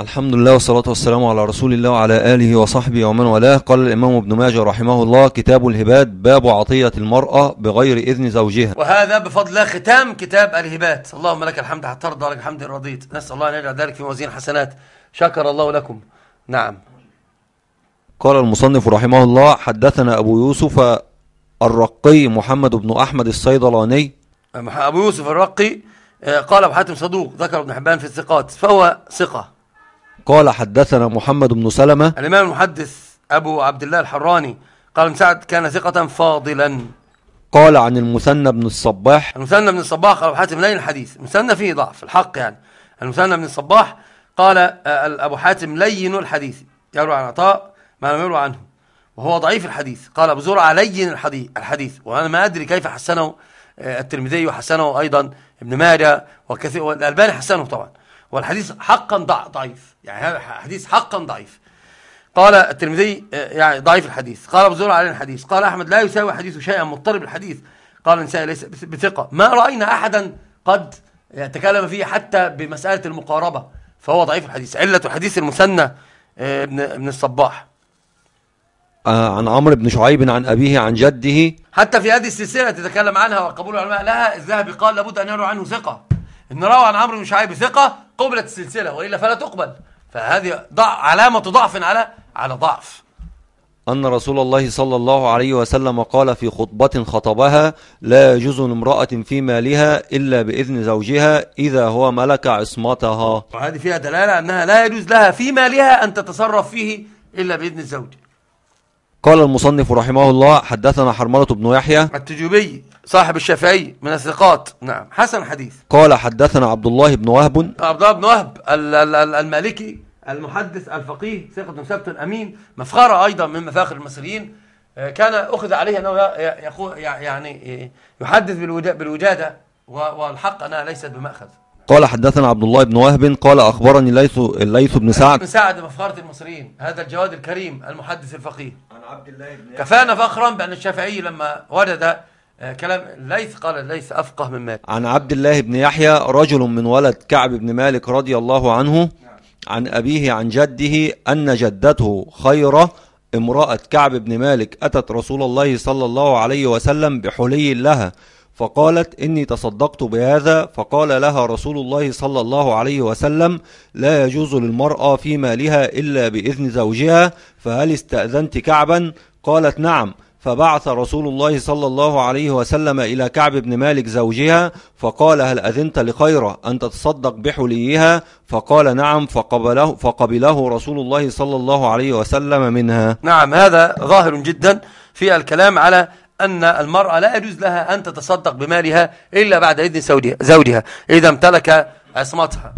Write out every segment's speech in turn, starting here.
الحمد لله والصلاة والسلام على رسول الله وعلى آله وصحبه ومن والاه. قال الإمام ابن ماجه رحمه الله كتاب الهبات باب عطية المرأة بغير إذن زوجها. وهذا بفضل الله ختام كتاب الهبات. اللهم لك الحمد حتى ترضى لك الحمد رضيت. نسأل الله أن يجعل ذلك في موازين حسنات. شكر الله لكم. نعم. قال المصنف رحمه الله حدثنا أبو يوسف الرقي محمد بن أحمد الصيدلاني. أبو يوسف الرقي آه، قال أبو حاتم صدوق ذكر ابن حبان في الثقات فهو ثقة. قال حدثنا محمد بن سلمة. الإمام المحدث أبو عبد الله الحراني قال ابن سعد كان ثقة فاضلا. قال عن المثنى بن الصباح. المثنى بن الصباح قال أبو حاتم لين الحديث. المثنى فيه ضعف الحق يعني. المثنى بن الصباح قال آه، أبو حاتم لين الحديث. يروي عن عطاء ما لم يروي عنه. وهو ضعيف الحديث. قال أبو زرعة لين الحديث الحديث. وأنا ما أدري كيف حسنه آه، الترمذي وحسنه أيضا ابن ماجه وكثير والألباني حسنه طبعا. والحديث حقا ضعيف. يعني هذا حديث حقا ضعيف. قال الترمذي آه، يعني ضعيف الحديث. قال أبو زرع عليه الحديث. قال أحمد لا يساوي حديث شيئا مضطرب الحديث قال النسائي ليس بثقة. ما رأينا احدا قد تكلم فيه حتى بمسألة المقاربة فهو ضعيف الحديث. علة الحديث المثنى آه، ابن ابن الصباح. آه، عن عمرو بن شعيب عن أبيه عن جده. حتى في هذه السلسلة تتكلم عنها وقبول العلماء لها الذهبي قال لابد أن يروى عنه ثقة. إن روى عن عمرو بن شعيب ثقة قبلت السلسلة وإلا فلا تقبل. فهذه ضع علامة ضعف على على ضعف. أن رسول الله صلى الله عليه وسلم قال في خطبة خطبها لا يجوز امرأة في مالها إلا بإذن زوجها إذا هو ملك عصمتها. وهذه فيها دلالة أنها لا يجوز لها في مالها أن تتصرف فيه إلا بإذن الزوج. قال المصنف رحمه الله حدثنا حرملة بن يحيى. التجوبي صاحب الشافعي من الثقات. نعم. حسن حديث. قال حدثنا عبد الله بن وهب. عبد الله بن وهب المالكي المحدث الفقيه ثقة ثبت أمين مفخرة أيضا من مفاخر المصريين. آه، كان أخذ عليه أنه يقول يعني يحدث بالوجادة والحق أنها ليست بمأخذ. قال حدثنا عبد الله بن وهب. قال أخبرني الليث بن سعد. بن سعد مفخرة المصريين. هذا الجواد الكريم المحدث الفقيه. عبد الله بن كفانا فخرا بأن الشافعي لما وجد آه، كلام الليث قال الليث أفقه من مالك. عن عبد الله بن يحيى رجل من ولد كعب بن مالك رضي الله عنه عن أبيه عن جده أن جدته خيرة امرأة كعب بن مالك أتت رسول الله صلى الله عليه وسلم بحلي لها. فقالت إني تصدقت بهذا فقال لها رسول الله صلى الله عليه وسلم لا يجوز للمرأة في مالها إلا بإذن زوجها فهل استأذنت كعبا؟ قالت نعم. فبعث رسول الله صلى الله عليه وسلم إلى كعب بن مالك زوجها فقال هل أذنت لخيرة أن تتصدق بحليها؟ فقال نعم. فقبله, فقبله رسول الله صلى الله عليه وسلم منها. نعم هذا ظاهر جدا في الكلام على أن المرأة لا يجوز لها أن تتصدق بمالها إلا بعد إذن زوجها إذا امتلك عصمتها.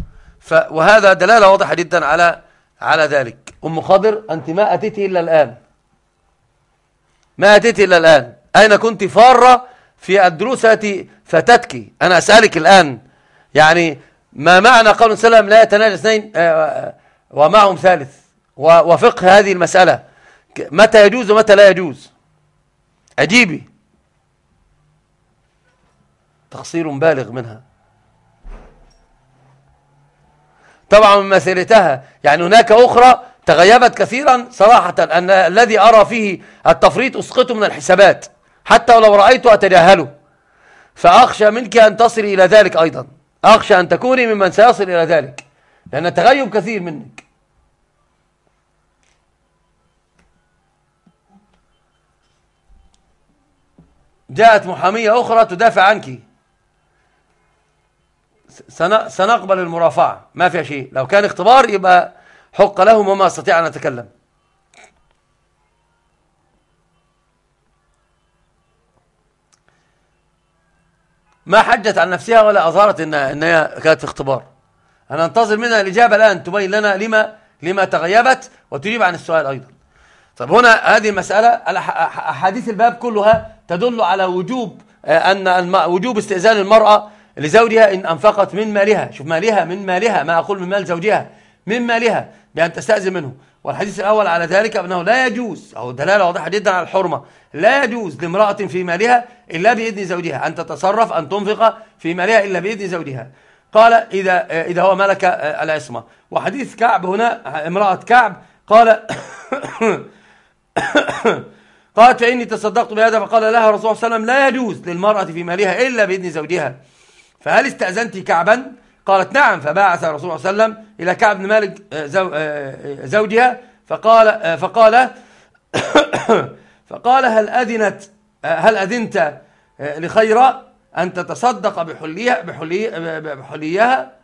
وهذا دلالة واضحة جدا على على ذلك. أم خضر أنت ما أتيت إلا الآن. ما أتيت إلا الآن. أين كنت فارة في الدروس التي فاتتك أنا أسألك الآن. يعني ما معنى قول سلام لا يتناجى اثنين؟ آه، آه، ومعهم ثالث. وفقه هذه المسألة. متى يجوز ومتى لا يجوز؟ عجيبي تقصير بالغ منها. طبعا من مسيرتها يعني هناك أخرى تغيبت كثيرا صراحة أن الذي أرى فيه التفريط أسقطه من الحسابات حتى ولو رأيته أتجاهله. فأخشى منك أن تصل إلى ذلك أيضا. أخشى أن تكوني ممن سيصل إلى ذلك لأن التغيب كثير منك. جاءت محامية أخرى تدافع عنك. سنقبل المرافعة. ما فيها شيء. لو كان اختبار يبقى حق لهم وما أستطيع أن أتكلم. ما حجت عن نفسها ولا أظهرت إنها, إنها كانت في اختبار. أنا أنتظر منها الإجابة الآن. تبين لنا لما, لما تغيبت وتجيب عن السؤال أيضا. طب هنا هذه المسألة أحاديث الباب كلها تدل على وجوب آه، أن وجوب استئذان المرأة لزوجها إن أنفقت من مالها. شوف مالها من مالها ما أقول من مال زوجها من مالها بأن تستأذن منه. والحديث الأول على ذلك أنه لا يجوز أو دلالة واضحة جدا على الحرمة لا يجوز لامرأة في مالها إلا بإذن زوجها. أن تتصرف أن تنفق في مالها إلا بإذن زوجها. قال إذا إذا هو ملك العصمة. وحديث كعب هنا امرأة كعب قال قالت فإني تصدقت بهذا. فقال لها رسول الله صلى الله عليه وسلم لا يجوز للمرأة في مالها إلا بإذن زوجها. فهل استأذنت كعبا؟ قالت نعم. فبعث رسول الله صلى الله عليه وسلم إلى كعب بن مالك آه، آه، زوجها. فقال آه، فقال فقال هل أذنت هل أذنت لخيرا أن تتصدق بحليها بحلي بحليها؟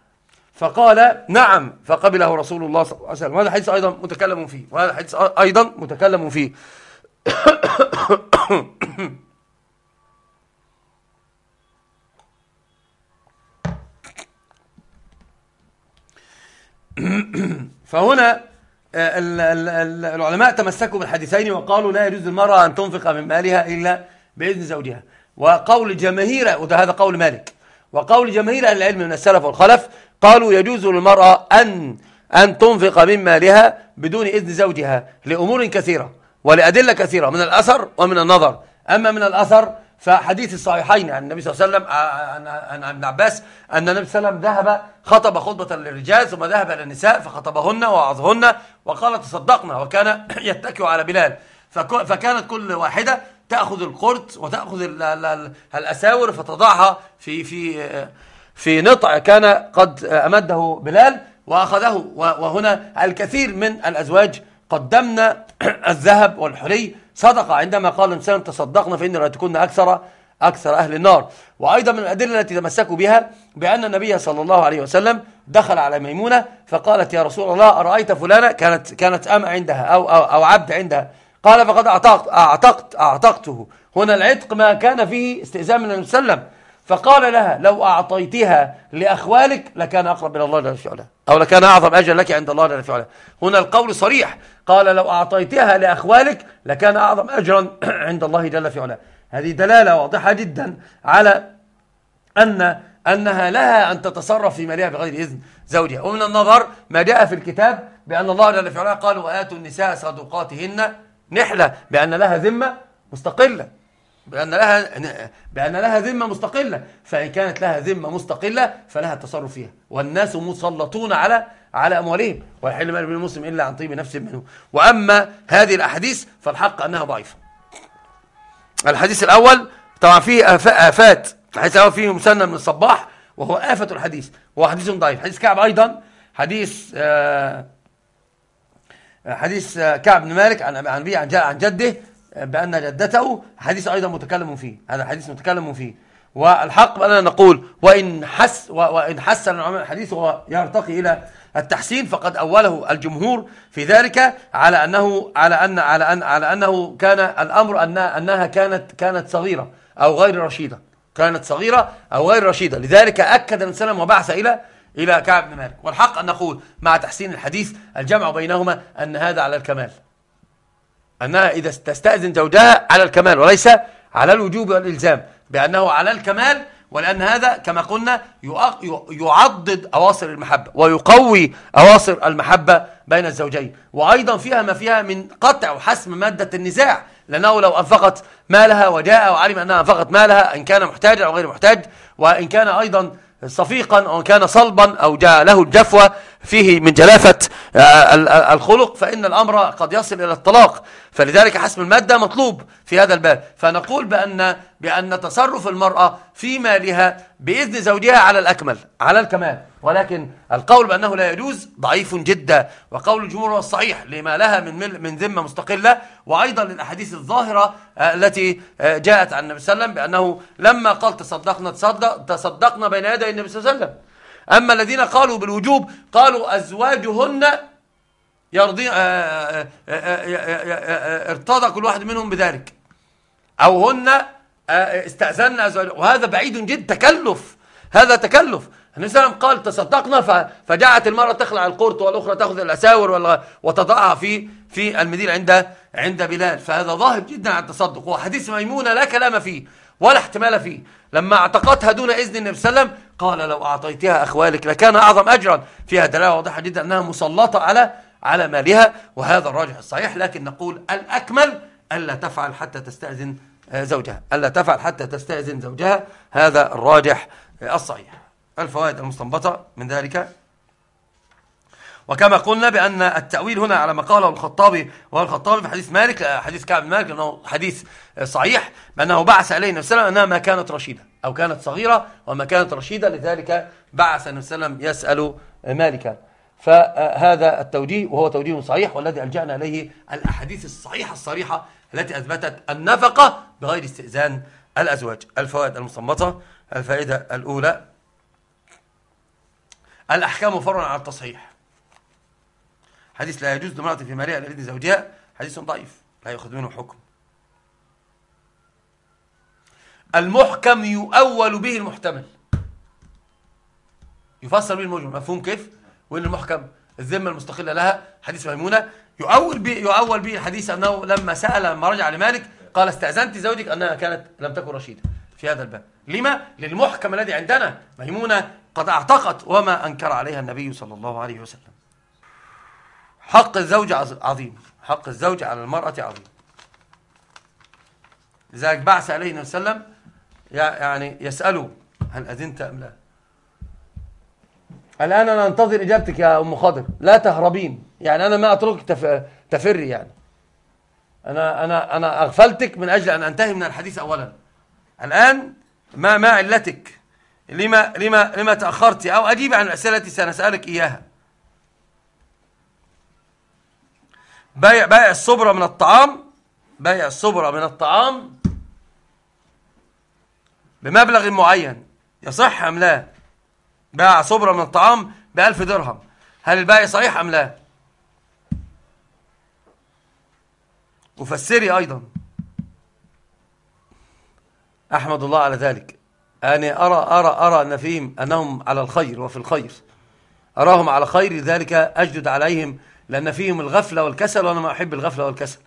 فقال نعم فقبله رسول الله صلى الله عليه وسلم. وهذا حديث أيضا متكلم فيه. وهذا حديث أيضا متكلم فيه. فهنا آه، العلماء تمسكوا بالحديثين وقالوا لا يجوز للمرأة أن تنفق من مالها إلا بإذن زوجها. وقول جماهير وده هذا قول مالك. وقول جماهير أهل العلم من السلف والخلف قالوا يجوز للمرأة أن أن تنفق من مالها بدون إذن زوجها لأمور كثيرة ولأدلة كثيرة من الأثر ومن النظر. أما من الأثر فحديث الصحيحين عن النبي صلى الله عليه وسلم عن ابن عباس أن النبي صلى الله عليه وسلم ذهب خطب خطبة للرجال ثم ذهب إلى النساء فخطبهن ووعظهن وقال تصدقنا وكان يتكئ على بلال. فكانت كل واحدة تأخذ القرط وتأخذ الأساور فتضعها في في في نطع كان قد أمده بلال وأخذه وهنا الكثير من الأزواج قدمنا الذهب والحلي. صدقة عندما قال الإنسان تصدقنا فإن تكون أكثر أكثر أهل النار. وأيضا من الأدلة التي تمسكوا بها بأن النبي صلى الله عليه وسلم دخل على ميمونة فقالت يا رسول الله أرأيت فلانة كانت كانت أم عندها أو, أو, أو عبد عندها؟ قال فقد أعتقت, أعتقت أعتقته. هنا العتق ما كان فيه استئذان من النبي صلى الله عليه وسلم. فقال لها لو أعطيتها لأخوالك لكان أقرب إلى الله جل في أو لكان أعظم أجل لك عند الله جل في هنا القول صريح. قال لو أعطيتها لأخوالك لكان أعظم أجرا عند الله جل في علاه هذه دلالة واضحة جدا على أن أنها لها أن تتصرف في مالها بغير إذن زوجها. ومن النظر ما جاء في الكتاب بأن الله جل في علاه قال وآتوا النساء صدقاتهن نحلة بأن لها ذمة مستقلة. بأن لها بأن لها ذمة مستقلة. فإن كانت لها ذمة مستقلة فلها التصرف فيها. والناس مسلطون على على أموالهم. ويحل مال المسلم إلا عن طيب نفس منه. وأما هذه الأحاديث فالحق أنها ضعيفة. الحديث الأول طبعا فيه آفات الحديث الأول فيه مسنى من الصباح وهو آفة الحديث. وهو حديث ضعيف. حديث كعب أيضا. حديث آه حديث كعب بن مالك عن عن عن جده. بأن جدته حديث أيضا متكلم فيه هذا حديث متكلم فيه. والحق بأننا نقول وإن حس وإن حسن الحديث هو يرتقي إلى التحسين فقد أوله الجمهور في ذلك على أنه على أن على أن على أنه كان الأمر أن أنها كانت كانت صغيرة أو غير رشيدة. كانت صغيرة أو غير رشيدة. لذلك أكد النبي صلى وبعث إلى إلى كعب بن مالك. والحق أن نقول مع تحسين الحديث الجمع بينهما أن هذا على الكمال. أنها إذا تستأذن زوجها على الكمال وليس على الوجوب والإلزام بأنه على الكمال ولأن هذا كما قلنا يعضد أواصر المحبة ويقوي أواصر المحبة بين الزوجين. وأيضا فيها ما فيها من قطع وحسم مادة النزاع لأنه لو أنفقت مالها وجاء وعلم أنها أنفقت مالها إن كان محتاجا أو غير محتاج وإن كان أيضا صفيقا أو كان صلبا أو جاء له الجفوة فيه من جلافة آه، الخلق فإن الأمر قد يصل إلى الطلاق. فلذلك حسم المادة مطلوب في هذا الباب. فنقول بأن, بأن تصرف المرأة في مالها بإذن زوجها على الأكمل على الكمال. ولكن القول بأنه لا يجوز ضعيف جدا. وقول الجمهور هو الصحيح لما لها من من ذمة مستقلة. وأيضا للأحاديث الظاهرة آه، التي آه، جاءت عن النبي صلى الله عليه وسلم بأنه لما قال تصدقنا تصدق تصدقنا بين يدي النبي صلى الله عليه وسلم. أما الذين قالوا بالوجوب قالوا أزواجهن يرضي ارتضى كل واحد منهم بذلك. أو هن استأذن أزواج وهذا بعيد جدا تكلف. هذا تكلف. النبي صلى الله عليه وسلم قال تصدقنا فجاءت المرأة تخلع القرط والأخرى تأخذ الأساور وتضعها في في المدينة عند عند بلال. فهذا ظاهر جدا على التصدق وحديث ميمونة لا كلام فيه ولا احتمال فيه. لما اعتقتها دون إذن النبي صلى الله عليه وسلم قال لو أعطيتها أخوالك لكان أعظم أجرا. فيها دلالة واضحة جدا أنها مسلطة على على مالها وهذا الراجح الصحيح. لكن نقول الأكمل ألا تفعل حتى تستأذن زوجها. ألا تفعل حتى تستأذن زوجها. هذا الراجح الصحيح. الفوائد المستنبطة من ذلك. وكما قلنا بأن التأويل هنا على ما قاله الخطابي وهو الخطابي في حديث مالك حديث كعب مالك أنه حديث صحيح بأنه بعث عليه النبي صلى الله عليه وسلم أنها ما كانت رشيدة. أو كانت صغيرة وما كانت رشيدة لذلك بعث النبي صلى الله عليه وسلم يسأل مالكا. فهذا التوجيه وهو توجيه صحيح والذي ألجأنا إليه الأحاديث الصحيحة الصريحة التي أثبتت النفقة بغير استئذان الأزواج. الفوائد المصمتة الفائدة الأولى الأحكام فرع على التصحيح. حديث لا يجوز لامرأة في مالها لإذن زوجها حديث ضعيف لا يأخذ منه حكم. المحكم يؤول به المحتمل. يفسر به المجمل مفهوم كيف؟ وين المحكم الذمة المستقلة لها حديث ميمونة يؤول به يؤول به الحديث أنه لما سأل لما رجع لمالك قال استأذنت زوجك أنها كانت لم تكن رشيدة في هذا الباب. لما؟ للمحكم الذي عندنا ميمونة قد أعتقت وما أنكر عليها النبي صلى الله عليه وسلم. حق الزوج عظيم حق الزوج على المرأة عظيم. لذلك بعث عليه النبي صلى الله عليه وسلم يعني يسأله هل أذنت أم لا. الآن أنا أنتظر إجابتك يا أم خضر لا تهربين. يعني أنا ما أتركك تف... تفري يعني. أنا أنا أنا أغفلتك من أجل أن أنتهي من الحديث أولا. الآن ما ما علتك لما لما لما تأخرت أو أجيب عن الأسئلة التي سنسألك إياها. بيع بيع الصبرة من الطعام. بيع الصبرة من الطعام. بمبلغ معين يصح أم لا؟ باع صبرة من الطعام بألف درهم. هل البيع صحيح أم لا؟ وفسري أيضا. أحمد الله على ذلك. أنا أرى أرى أرى أن فيهم أنهم على الخير وفي الخير. أراهم على خير لذلك أجدد عليهم لأن فيهم الغفلة والكسل وأنا ما أحب الغفلة والكسل.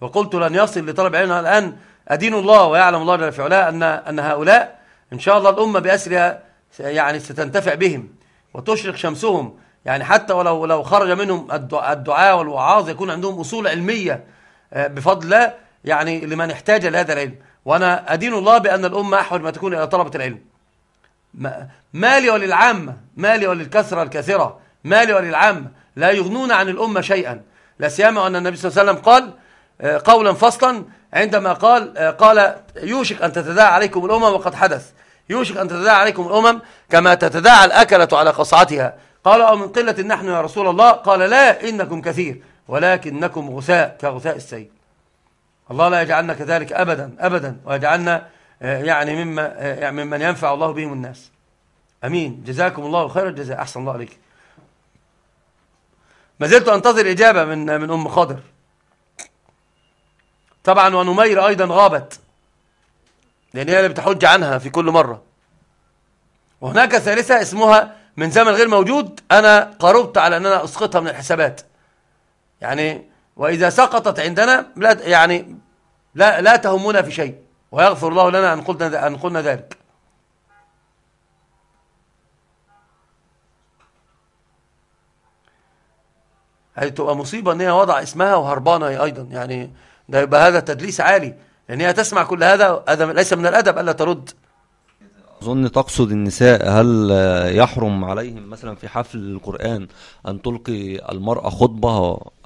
وقلت لن يصل لطلب علم الآن أدين الله ويعلم الله جل في علاه أن, أن هؤلاء إن شاء الله الأمة بأسرها يعني ستنتفع بهم وتشرق شمسهم. يعني حتى ولو لو خرج منهم الدعاء والوعاظ يكون عندهم أصول علمية آه، بفضل الله يعني لمن احتاج لهذا العلم. وأنا أدين الله بأن الأمة أحوج ما تكون إلى طلبة العلم. مالي وللعامة مالي وللكثرة الكثرة مالي وللعامة لا يغنون عن الأمة شيئا. لا سيما أن النبي صلى الله عليه وسلم قال آه، قولا فصلا عندما قال آه، قال يوشك أن تتداعى عليكم الأمم وقد حدث. يوشك أن تتداعى عليكم الأمم كما تتداعى الأكلة على قصعتها. قال أو من قلة نحن يا رسول الله؟ قال لا إنكم كثير ولكنكم غثاء كغثاء السيل. الله لا يجعلنا كذلك أبدا أبدا ويجعلنا آه، يعني مما يعني ممن ينفع الله بهم الناس. أمين. جزاكم الله خير الجزاء. أحسن الله عليك. ما زلت أنتظر إجابة من من أم خضر. طبعا ونمير أيضا غابت لأن هي اللي بتحج عنها في كل مرة. وهناك ثالثة اسمها من زمن غير موجود أنا قربت على أن أنا أسقطها من الحسابات. يعني وإذا سقطت عندنا لا يعني لا لا تهمنا في شيء ويغفر الله لنا أن قلنا أن قلنا ذلك. هذه تبقى مصيبة إن هي وضع اسمها وهربانة أيضا. يعني ده يبقى هذا تدليس عالي لأن هي تسمع كل هذا هذا ليس من الأدب ألا ترد. أظن تقصد النساء هل يحرم عليهم مثلا في حفل القرآن أن تلقي المرأة خطبة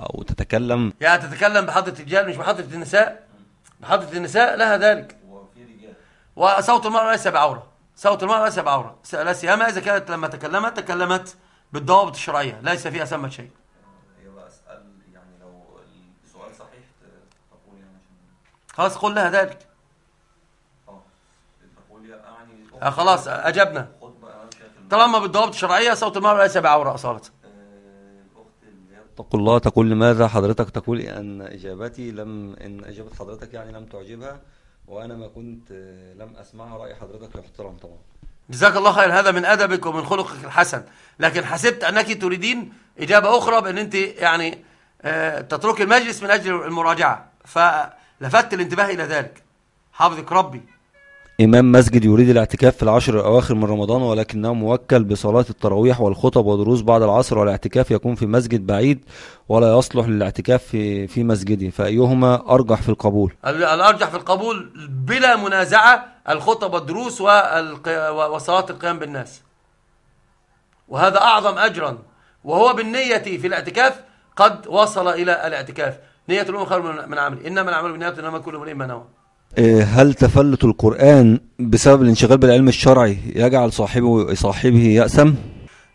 أو تتكلم؟ يعني تتكلم بحضرة الرجال مش بحضرة النساء؟ بحضرة النساء لها ذلك. وصوت المرأة ليس بعورة. صوت المرأة ليس بعورة. لا سيما إذا كانت لما تكلمت تكلمت بالضوابط الشرعية. ليس فيها سمة شيء. خلاص قل لها ذلك. آه خلاص أجبنا. طالما بالضوابط الشرعية صوت المرأة ليس بعورة أصالة. تقول الله تقول لماذا حضرتك تقول أن إجابتي لم إن إجابة حضرتك يعني لم تعجبها وأنا ما كنت لم أسمعها رأي حضرتك يحترم طبعا جزاك الله خير. هذا من أدبك ومن خلقك الحسن. لكن حسبت أنك تريدين إجابة أخرى بأن أنت يعني آه، تترك المجلس من أجل المراجعة. ف لفت الانتباه إلى ذلك. حافظك ربي. إمام مسجد يريد الاعتكاف في العشر الأواخر من رمضان ولكنه موكل بصلاة التراويح والخطب ودروس بعد العصر والاعتكاف يكون في مسجد بعيد ولا يصلح للاعتكاف في في مسجده. فأيهما أرجح في القبول؟ الأرجح في القبول بلا منازعة الخطب والدروس وصلاة القيام بالناس. وهذا أعظم أجرا. وهو بالنية في الاعتكاف قد وصل إلى الاعتكاف. نية الأم خير من عمل إنما العمل بالنيات إنما كل امرئ ما نوى. إيه، هل تفلت القرآن بسبب الانشغال بالعلم الشرعي؟ يجعل صاحبه صاحبه يأسم؟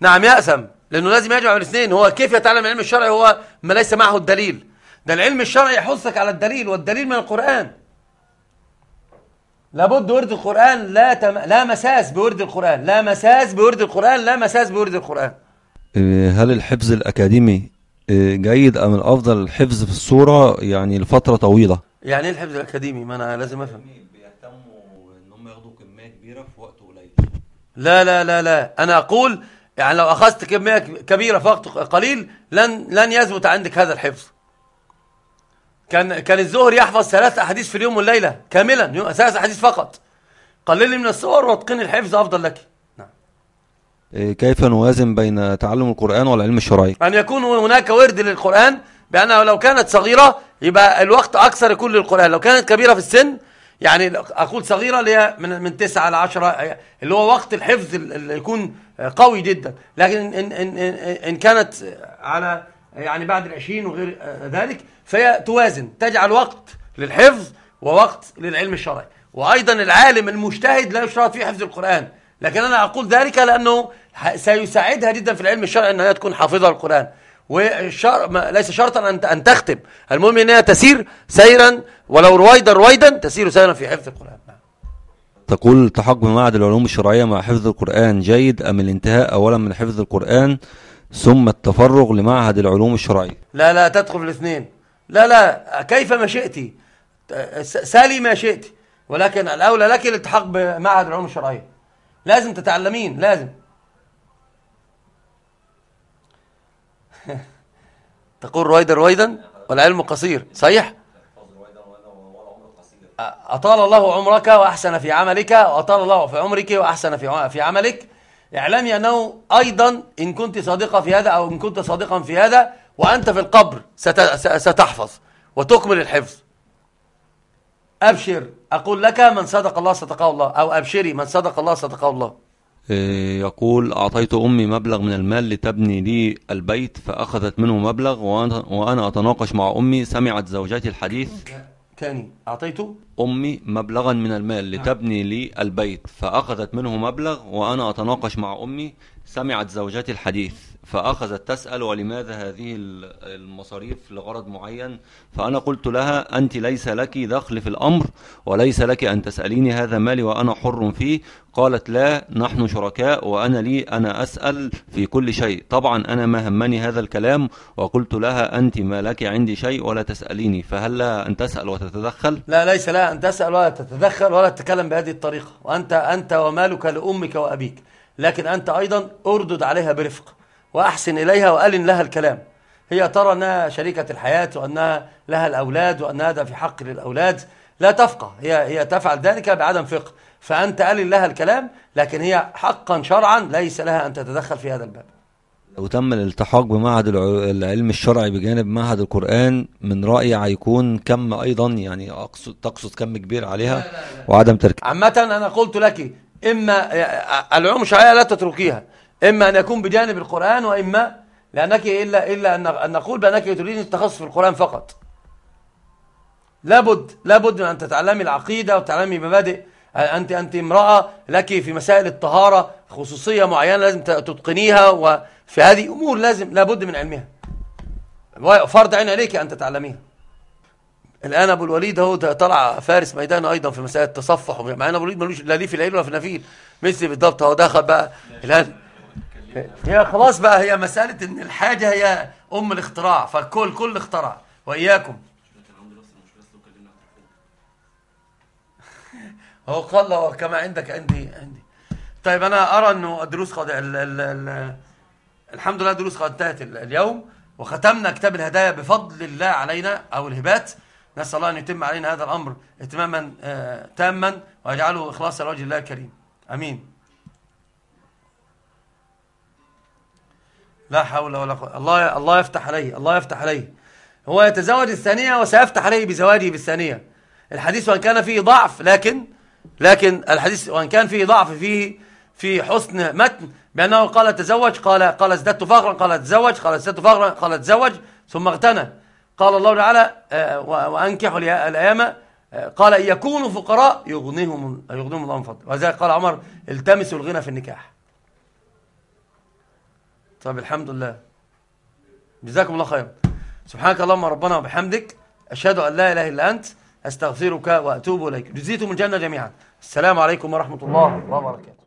نعم يأسم لأنه لازم يجمع الاثنين. هو كيف يتعلم العلم الشرعي؟ هو ما ليس معه الدليل. ده العلم الشرعي يحثك على الدليل والدليل من القرآن. لابد ورد القرآن لا تم... لا مساس بورد القرآن. لا مساس بورد القرآن لا مساس بورد القرآن. إيه، هل الحفظ الأكاديمي جيد أم الأفضل الحفظ في الصورة؟ يعني لفترة طويلة. يعني إيه الحفظ الأكاديمي؟ ما أنا لازم أفهم. بيهتموا إن هم ياخدوا كمية كبيرة في وقت قليل. لا لا لا لا. أنا أقول يعني لو أخذت كمية كبيرة في وقت قليل لن لن يثبت عندك هذا الحفظ. كان كان الزهر يحفظ ثلاث أحاديث في اليوم والليلة كاملا ثلاث أحاديث فقط. قلل من الصور واتقن الحفظ أفضل لك. كيف نوازن بين تعلم القرآن والعلم الشرعي؟ أن يكون هناك ورد للقرآن بأنها لو كانت صغيرة يبقى الوقت أكثر يكون للقرآن لو كانت كبيرة في السن يعني أقول صغيرة اللي هي من من 9 ل 10 اللي هو وقت الحفظ اللي يكون قوي جدا. لكن إن, إن, إن, إن كانت على يعني بعد العشرين وغير ذلك فهي توازن تجعل وقت للحفظ ووقت للعلم الشرعي. وأيضا العالم المجتهد لا يشترط فيه حفظ القرآن. لكن أنا أقول ذلك لأنه سيساعدها جدا في العلم الشرعي أنها تكون حافظة القرآن والشر... ليس شرطا أن أن تختم. المهم أنها تسير سيرا ولو رويدا رويدا تسير سيرا في حفظ القرآن. تقول التحق بمعهد العلوم الشرعية مع حفظ القرآن جيد أم الانتهاء أولا من حفظ القرآن ثم التفرغ لمعهد العلوم الشرعية لا لا تدخل الاثنين. لا لا كيف ما شئت. سالي ما شئت. ولكن الأولى لك الالتحاق بمعهد العلوم الشرعية. لازم تتعلمين لازم. تقول رويدا رويدا والعلم قصير صحيح؟ أطال الله عمرك وأحسن في عملك وأطال الله في عمرك وأحسن في في عملك. اعلمي أنه أيضا إن كنت صادقة في هذا أو إن كنت صادقا في هذا وأنت في القبر ستحفظ وتكمل الحفظ. أبشر. أقول لك من صدق الله صدقه الله أو أبشري من صدق الله صدقه الله. إيه، يقول أعطيت أمي مبلغ من المال لتبني لي البيت فأخذت منه مبلغ وأنا أتناقش مع أمي سمعت زوجتي الحديث. تاني أعطيت أمي مبلغا من المال لتبني لي البيت فأخذت منه مبلغ وأنا أتناقش مع أمي سمعت زوجتي الحديث فأخذت تسأل ولماذا هذه المصاريف لغرض معين؟ فأنا قلت لها أنت ليس لك دخل في الأمر وليس لك أن تسأليني هذا مالي وأنا حر فيه. قالت لا نحن شركاء وأنا لي أنا أسأل في كل شيء. طبعا أنا ما همني هذا الكلام وقلت لها أنت ما لك عندي شيء ولا تسأليني. فهل لها أن تسأل وتتدخل؟ لا ليس لها أن تسأل ولا تتدخل ولا تتكلم بهذه الطريقة. وأنت أنت ومالك لأمك وأبيك. لكن أنت أيضا أردد عليها برفق وأحسن إليها وألن لها الكلام. هي ترى أنها شريكة الحياة وأنها لها الأولاد وأن هذا في حق للأولاد. لا تفقه. هي, هي تفعل ذلك بعدم فقه. فأنت ألن لها الكلام لكن هي حقا شرعا ليس لها أن تتدخل في هذا الباب. لو تم الالتحاق بمعهد العلم الشرعي بجانب معهد القرآن من رأيي هيكون كم أيضا يعني أقصد تقصد كم كبير عليها لا لا لا. وعدم تركيز عامة أنا قلت لك إما العلوم الشرعية لا تتركيها. إما أن يكون بجانب القرآن وإما لأنك إلا, إلا أن نقول بأنك تريد التخصص في القرآن فقط. لابد لابد من أن تتعلمي العقيدة وتتعلمي مبادئ. أنت أنت امرأة لك في مسائل الطهارة خصوصية معينة لازم تتقنيها وفي هذه أمور لازم لابد من علمها. فرض عين عليك أن تتعلميها. الآن أبو الوليد هو طلع فارس ميدان أيضا في مسائل التصفح مع أن أبو الوليد ملوش لا ليه في العيل ولا في النفيل. مثلي بالضبط هو دخل بقى الآن. هي خلاص بقى هي مسألة إن الحاجة هي أم الاختراع فالكل كل اخترع. وإياكم. هو قال كما عندك عندي عندي. طيب أنا أرى إنه الدروس قد ال ال ال الحمد لله الدروس قد انتهت اليوم وختمنا كتاب الهدايا بفضل الله علينا أو الهبات. نسأل الله أن يتم علينا هذا الأمر إتماما آه تاما ويجعله اخلاصا لوجه الله الكريم. آمين. لا حول ولا قوة الله الله يفتح عليه الله يفتح عليه. هو يتزوج الثانية وسيفتح عليه بزواجه بالثانية. الحديث وإن كان فيه ضعف لكن لكن الحديث وإن كان فيه ضعف فيه في حسن متن بأنه قال تزوج قال قال ازددت فخرا قال تزوج قال ازددت فخرا قال تزوج ثم اغتنى قال الله تعالى آه، وأنكحوا الأيام آه، قال إن يكونوا فقراء يغنيهم يغنيهم الله من فضل وذلك قال عمر التمسوا الغنى في النكاح. طيب الحمد لله. جزاكم الله خيرا سبحانك اللهم ربنا وبحمدك أشهد أن لا إله إلا أنت أستغفرك وأتوب إليك. جزيتم الجنة جميعا. السلام عليكم ورحمة الله وبركاته.